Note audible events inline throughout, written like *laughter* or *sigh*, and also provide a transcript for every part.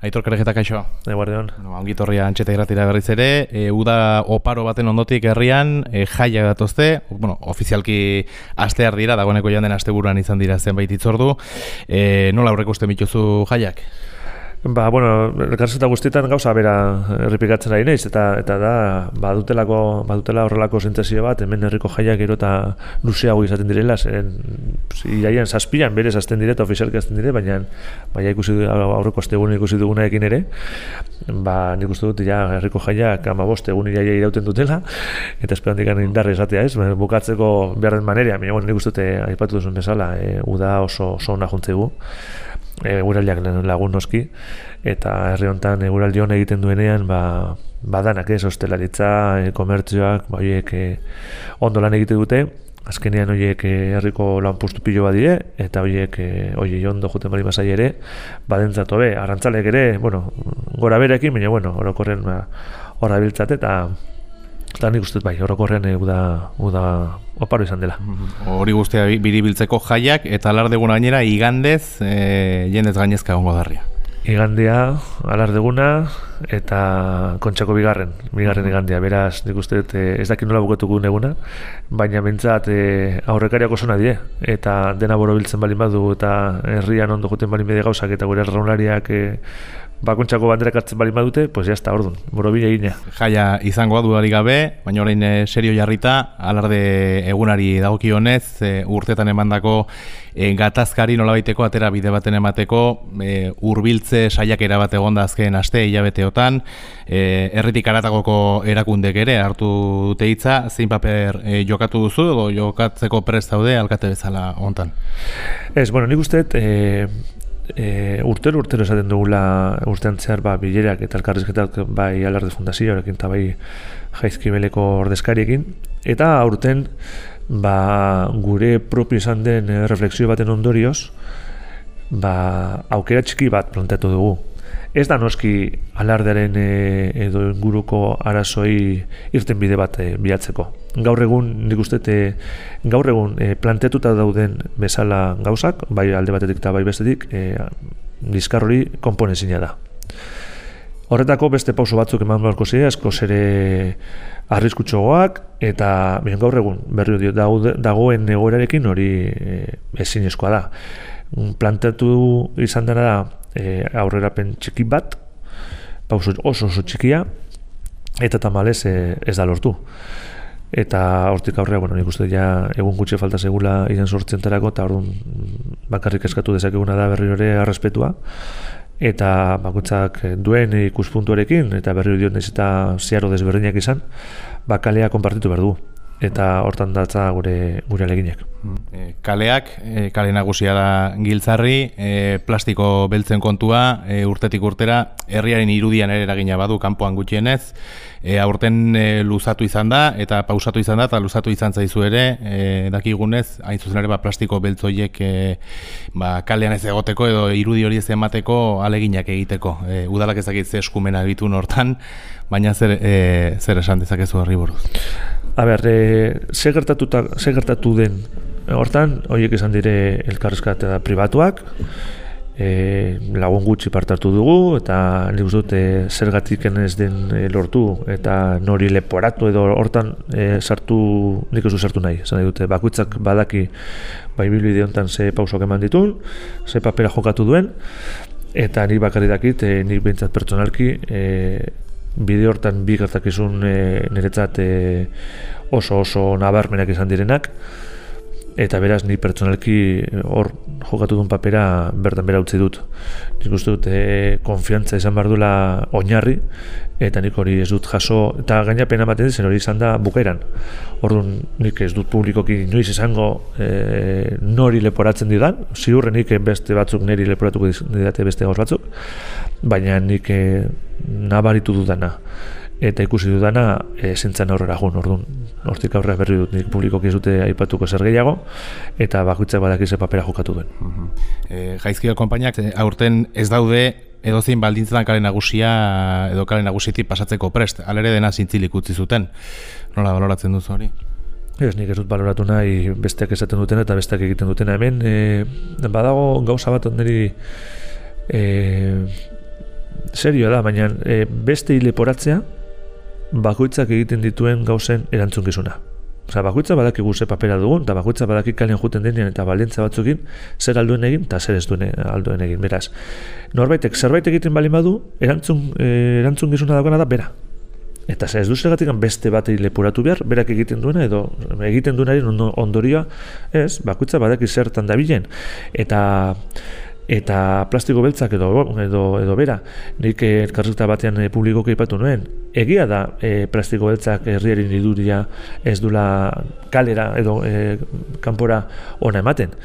Aitor Karegeta kaixo. Eguardeon. Bueno, ongi torria antxeta irratira berriz ere, e, uda oparo baten ondotik herrian, e, jaia datozte, bueno, ofizialki astear dira, dagoeneko joan den asteburuan izan dira zenbait itzordu. E, nola aurreko uste mituzu jaiak? Ba, bueno, elkarrezeta guztietan gauza bera errepikatzen ari naiz, eta eta da, badutelako, badutela horrelako zentzazio bat, hemen herriko jaiak gero eta luzeago izaten direla, zeren iraian zazpian berez azten dire eta ofizialki azten dire, baina baina ikusi aurreko astegun ikusi duguna ekin ere, ba, nik uste dut, ja, herriko jaiak ama boste egun iraia irauten dutela, eta esperantik indarra esatea ez, bukatzeko behar den maneria, baina nik uste dut, eh, aipatu duzun bezala, e, uda oso, oso ona juntzegu, eguraldiak lagun noski. Eta herri hontan eguraldi hon egiten duenean ba badanak ez hostelaritza e, komertzioak ba hoiek e, ondo lan egite dute. Azkenean hoiek e, herriko lanpostu pilo badie eta hoiek e, hoiei ondo joten bali masai ere badentzat hobe. Arrantzalek ere bueno gora berekin baina bueno orokorren ba hor eta Eta nik uste bai, orokorrean e, uda, uda oparo izan dela. Hori guztia biribiltzeko jaiak eta alardegun gainera igandez e, jendez gainezka gongo darria. Igandea, alardeguna eta kontxako bigarren, bigarren igandia. Beraz, nik uste e, ez dakit nola buketuko eguna, baina bintzat e, aurrekariak oso die. Eta dena boro biltzen balin badu eta herrian ondo juten balin bide gauzak eta gure erraunariak e, bakuntzako banderak hartzen bali badute, pues ya está, ordun. Borobila egina. Jaia izango dudarik gabe, baina orain e, serio jarrita, alarde egunari dagokionez, e, urtetan emandako e, gatazkari nolabaiteko atera bide baten emateko, e, urbiltze saiak bat egonda azken aste hilabeteotan, e, erritik aratagoko erakundek ere hartu dute hitza, zein paper e, jokatu duzu edo jokatzeko prest daude alkate bezala hontan. Ez, bueno, nik uste, e, e, urtero urtero esaten dugula urtean zehar ba, bilerak eta elkarrizketak bai alarde fundazioarekin eta bai jaizkibeleko ordezkariekin. Eta aurten ba, gure propio izan den e, refleksio baten ondorioz ba, aukera txiki bat planteatu dugu ez da noski alardearen e, edo inguruko arazoi irten bide bat e, bilatzeko. Gaur egun, nik uste, e, gaur egun e, plantetuta dauden bezala gauzak, bai alde batetik eta bai bestetik, e, bizkar hori konponezina da. Horretako beste pauso batzuk eman beharko zire, asko zere arriskutxogoak, eta bien, gaur egun berri dio dagoen egoerarekin hori e, ezinezkoa da. Planteatu izan dena da, e, aurrerapen txiki bat, pauso oso oso txikia, eta tamalez e, ez da lortu. Eta hortik aurrea, bueno, nik uste ja egun gutxe falta segula idan sortzen tarako, eta orduan bakarrik eskatu dezakeguna da berri hori arrespetua, eta bakutzak duen ikuspuntuarekin, eta berri hori eta ziaro desberdinak izan, bakalea konpartitu behar du eta hortan datza gure gure aleginak. E, kaleak, e, kale nagusia da giltzarri, e, plastiko beltzen kontua, e, urtetik urtera, herriaren irudian ere eragina badu, kanpoan gutxienez, e, aurten e, luzatu izan da, eta pausatu izan da, eta luzatu izan zaizu ere, e, dakigunez, hain zuzen ere, ba, plastiko beltzoiek e, ba, kalean ez egoteko, edo irudi hori ez emateko aleginak egiteko. E, udalak ezakitze eskumena bitun hortan, baina zer, e, zer esan dezakezu horri buruz. A ber, e, ze, gertatu den, hortan, horiek izan dire elkarrezkat eta pribatuak, e, lagun gutxi partartu dugu, eta nik uste dute zergatik ez den e, lortu, eta nori leporatu edo hortan e, sartu, nik ez sartu nahi, zan dute, bakuitzak badaki bai bilbide honetan ze pausok eman ditun, ze papera jokatu duen, eta nik bakarri dakit, e, nik behintzat pertsonalki, e, bide hortan bi gertakizun e, niretzat e, oso oso nabarmenak izan direnak eta beraz ni pertsonalki hor jokatu duen papera bertan bera utzi dut. Nik uste dut e, konfiantza izan behar duela oinarri eta nik hori ez dut jaso eta gaina pena ematen zen hori izan da bukeran. Orduan nik ez dut publikoki noiz izango e, nori leporatzen didan, ziurren nik beste batzuk niri leporatuko didate beste gauz batzuk, baina nik e, nabaritu dudana eta ikusi dudana e, zentzen aurrera gun, orduan, hortik aurrera berri dut nik publikoki ez dute aipatuko zer gehiago, eta bakuitzak badakize papera jokatu duen. Uh -huh. e, e, aurten ez daude edozein baldintzetan kale nagusia edo kale nagusitik pasatzeko prest, alere dena zintzilik utzi zuten. Nola baloratzen duzu hori? Ez, nik ez dut baloratu nahi besteak esaten dutena eta besteak egiten dutena. Hemen, e, badago gauza bat niri e, serio da, baina e, beste leporatzea bakoitzak egiten dituen gauzen erantzunkizuna. Osa, bakoitza badakigu ze papera dugun, eta bakoitza badaki kalen juten denean eta balentza batzukin, zer alduen egin, eta zer ez duen alduen egin. Beraz, norbaitek zerbait egiten bali badu, erantzun, e, erantzun gizuna dagoena da, bera. Eta zer ez duzegatik beste bat lepuratu behar, berak egiten duena, edo egiten duenari ondorioa, ez, bakoitza badaki zertan dabilen. Eta eta plastiko beltzak edo edo edo bera nik eh, elkarrizketa batean e, publikoki aipatu nuen. Egia da e, plastiko beltzak herriaren iduria ez dula kalera edo e, kanpora ona ematen.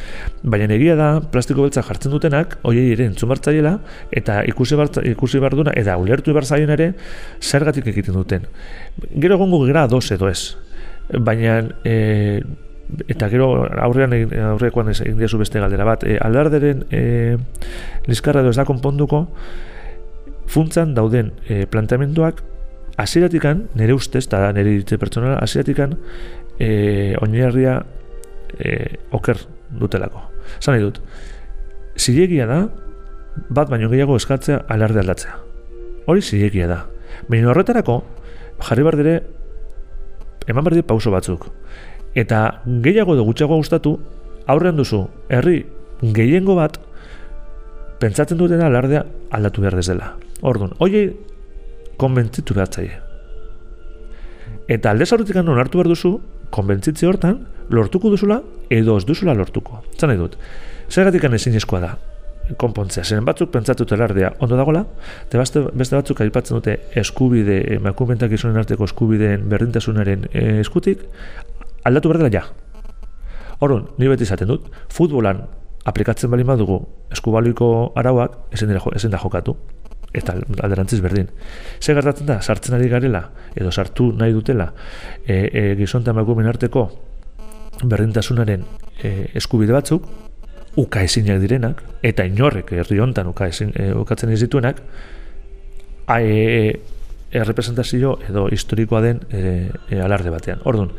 Baina egia da plastiko beltzak jartzen dutenak hoiei ere entzumartzaiela eta ikusi bar ikusi barduna eta ulertu bar ere zergatik egiten duten. Gero egongo gara dos edo ez. Baina e, eta gero aurrean aurrekoan egin diazu beste galdera bat. E, aldarderen e, liskarra edo ez da konponduko funtzan dauden e, planteamenduak hasieratik nire ustez eta nire ditze pertsonala hasieratik e, oinarria e, oker dutelako. Zan dut zilegia da bat baino gehiago eskatzea alarde aldatzea. Hori zilegia da. Baina horretarako jarri bardere eman berdit pauso batzuk eta gehiago edo gutxiago gustatu aurrean duzu herri gehiengo bat pentsatzen dutena alardea aldatu behar dezela. Orduan, hoiei konbentzitu behar zaie. Eta alde zaurretik onartu behar duzu, konbentzitze hortan, lortuko duzula edo ez duzula lortuko. Zan nahi dut, zergatik ezin da, konpontzea. Zeren batzuk pentsatu alardea ondo dagola, eta beste batzuk aipatzen dute eskubide, emakumentak izonen arteko eskubideen berdintasunaren eh, eskutik, aldatu behar dela ja. Horren, ni beti izaten dut, futbolan aplikatzen bali badugu eskubalioiko arauak ezin, dira, ezin da jokatu. Eta alderantziz berdin. Ze gertatzen da, sartzen ari garela, edo sartu nahi dutela, e, e, gizonta arteko berdintasunaren e, eskubide batzuk, uka ezinak direnak, eta inorrek herri hontan uka ezin, e, ukatzen ez dituenak, e, errepresentazio edo historikoa den e, e, alarde batean. Orduan,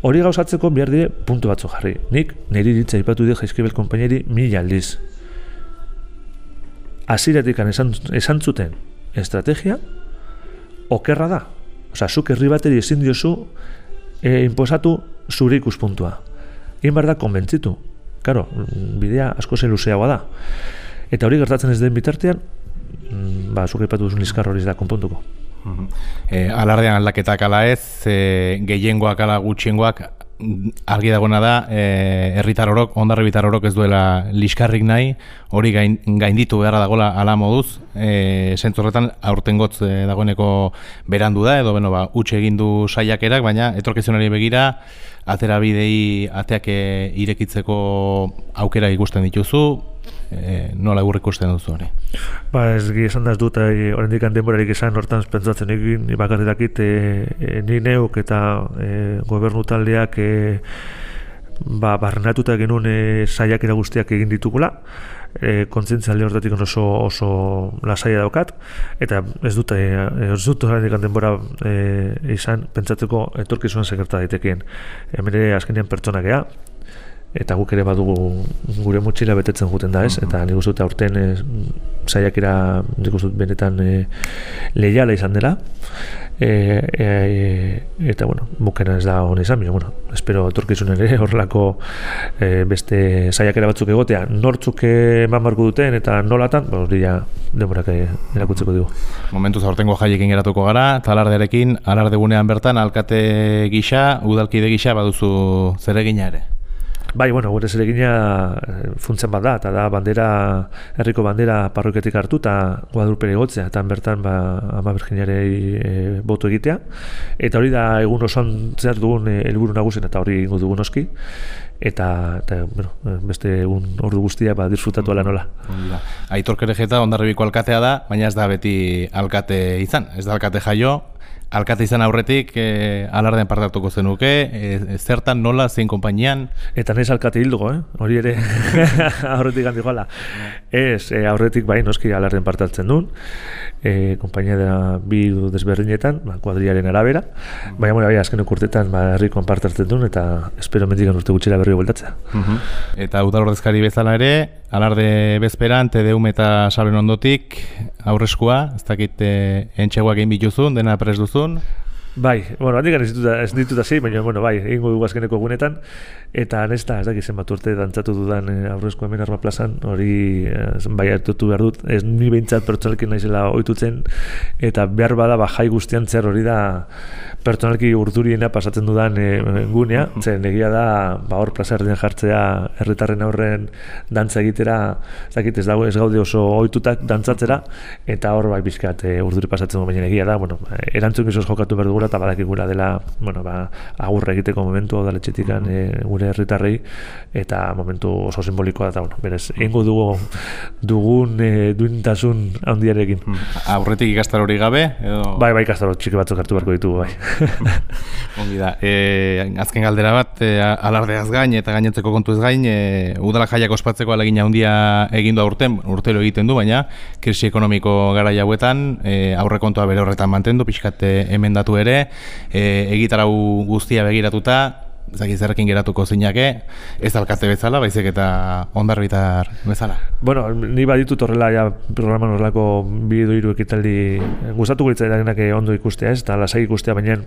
hori gauzatzeko behar dire puntu batzu jarri. Nik niri ditza ipatu dira jaizkibel kompaineri mila aldiz. Aziratik esan, esan zuten estrategia okerra da. Osa, zuk herri bateri ezin diozu e, imposatu zure ikuspuntua. Egin behar da konbentzitu. Karo, bidea asko zen luzeagoa da. Eta hori gertatzen ez den bitartean, mm, ba, zuk ipatu duzun izkar hori da konpontuko. E, alardean aldaketak ala ez, e, gehiengoak ala gutxiengoak argi dagoena da, e, herritar orok, ondarri bitar orok ez duela liskarrik nahi, hori gain, gainditu beharra dagoela ala moduz, e, zentzorretan aurten gotz e, dagoeneko berandu da, edo beno, ba, utxe egin du saiakerak, baina etorkizunari begira, atera bidei ateak irekitzeko aukera ikusten dituzu, e, nola egurrik usten duzu hori? Ba ez gi esan da ez dut horrendik handen borarik esan hortan pentsatzen egin ni bakarri dakit e, e, ni neuk eta e, gobernu taldeak e, ba, barrenatuta genuen e, saiak guztiak egin ditugula. E, kontzientzia alde hortatik oso, oso lasaia daukat. Eta ez dut e, ez dut horrendik handen bora e, izan pentsatzeko etorkizuan sekerta daitekien hemen ere azkenean pertsonak ea eta guk ere badugu gure motxila betetzen juten da ez, mm-hmm. eta nik uste dut aurten e, saiakera nik uste benetan e, lehiala izan dela e, e, eta bueno, bukena ez da hona izan, bueno, espero turkizun ere horrelako e, beste saiakera batzuk egotea, nortzuk eman barku duten eta nolatan, ba, hori ja demorak erakutzeko dugu. Momentu zaurtengo jaiekin geratuko gara, talardearekin, alardegunean bertan, alkate gisa, udalkide gisa, baduzu zeregina ere. Bai, bueno, gure zeregina eh, funtzen bat da, eta da bandera, herriko bandera parroiketik hartu eta guadurpere gotzea, eta bertan ba, ama berginarei e, botu egitea. Eta hori da egun osoan zer dugun e, helburu nagusen eta hori ingo dugun oski. Eta, eta bueno, beste egun ordu guztia ba, disfrutatu ala nola. Aitor kerejeta ondarribiko alkatea da, baina ez da beti alkate izan. Ez da alkate jaio, alkate izan aurretik e, alardean parte hartuko zenuke, e, zertan nola zein konpainian? Eta nez alkate hildugo, eh? hori ere *laughs* aurretik handi joala. Ez, e, aurretik bai, noski alardean parte hartzen duen, e, konpainia da bi desberdinetan, ba, kuadriaren arabera, mm. baina bai, azken urtetan ba, herrikoan parte hartzen duen, eta espero mendikan urte gutxera berri bueltatzea. Mm Eta udal ordezkari bezala ere, alarde bezperan, tedeum eta salen ondotik, aurreskua, ez dakit e, entxegoak egin bituzun, dena pres duzun? Bai, bueno, handik ez dituta, ez dituta zei, baina, bueno, bai, egingo dugu azkeneko egunetan, eta nesta, ez dakit zenbat urte dantzatu dudan e, aurrezko hemen arba plazan, hori e, bai hartutu behar dut, ez ni behintzat pertsonalki naizela oitutzen, eta behar bada, ba, jai guztian zer hori da pertsonalki urduriena pasatzen dudan e, gunea, zen egia da, ba, hor plaza erdien jartzea, herritarren aurren dantza egitera, ez dakit, ez dago, ez gaude oso oitutak dantzatzera, eta hor, bai, bizkat, e, urduri pasatzen du, baina egia da, bueno, erantzun jokatu behar dugula, eta badakigula dela, bueno, ba, agurra egiteko momentu, da letxetikan, mm -hmm. gure herritarrei eta momentu oso simbolikoa da, bueno, berez, egingo dugu dugun e, duintasun handiarekin. Mm. Aurretik ikastar hori gabe? Edo... Bai, bai, ikastar txiki batzuk hartu beharko ditugu, bai. *laughs* Ongi da, e, azken galdera bat, e, alardeaz gain eta gainetzeko kontu ez gain, e, udala jaiak ospatzeko alegina handia egindu aurten, urtero egiten du, baina krisi ekonomiko gara jauetan, e, aurre kontua bere horretan mantendu, pixkate emendatu ere, e, egitarau guztia begiratuta, zaki zerrekin geratuko zinake, ez alkate bezala, baizik eta ondarbitar bezala. Bueno, ni baditut horrela ja programa horrelako bideo hiru ekitaldi gustatu gutza ondo ikustea, ez? Ta lasai ikustea baina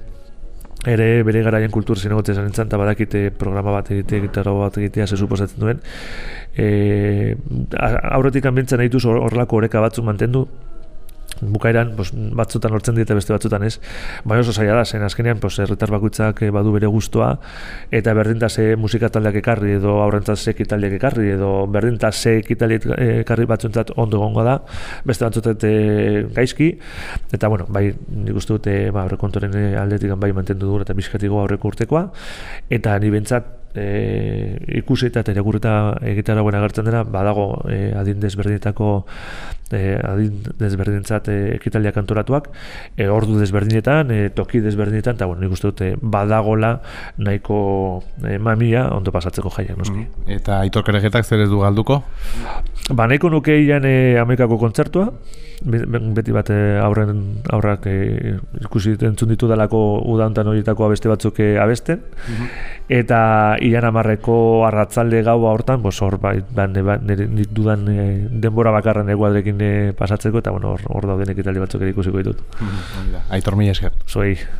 ere bere garaien kultur zinegote zen entzan, eta badakite programa bat egitea, gitarra bat egitea, ze suposatzen duen. E, aurretik anbintzen nahi horrelako oreka batzuk mantendu, bukaeran pues, batzutan lortzen diete beste batzutan ez. Baina oso zaila da, zen azkenean pues, erretar bakuitzak eh, badu bere guztua eta berdinta ze musika taldeak ekarri edo aurrentzat ze kitaldeak ekarri edo berdinta ze kitaldeak ekarri batzuntzat ondo gongo da beste batzutat e, gaizki. Eta bueno, bai nik uste dute ba, aurrekontoren eh, aldetik bai mantendu dugu eta bizkatiko aurreko urtekoa. Eta ni bentsat e, ikusi eta telegurreta egitara agertzen dena, badago e, adin desberdinetako e, adin desberdintzat e, ekitaldiak antoratuak, e, ordu desberdinetan, e, toki desberdinetan, eta bueno, nik uste dute badagola nahiko e, mamia ondo pasatzeko jaiak, noski. Mm. Eta aitor keregetak zer ez du galduko? Ba, nahiko nuke ian e, amekako kontzertua, beti bat aurren aurrak e, ikusi entzun ditu dalako udantan horietako abeste batzuk abesten, mm eta ian amarreko arratzalde gau hortan, bos hor bai, ba, nire dudan e, denbora bakarren eguadrekin e, pasatzeko, eta bueno, hor, hor dauden ekitaldi batzuk ere ikusiko ditut. Aitor mi esker. Zuei.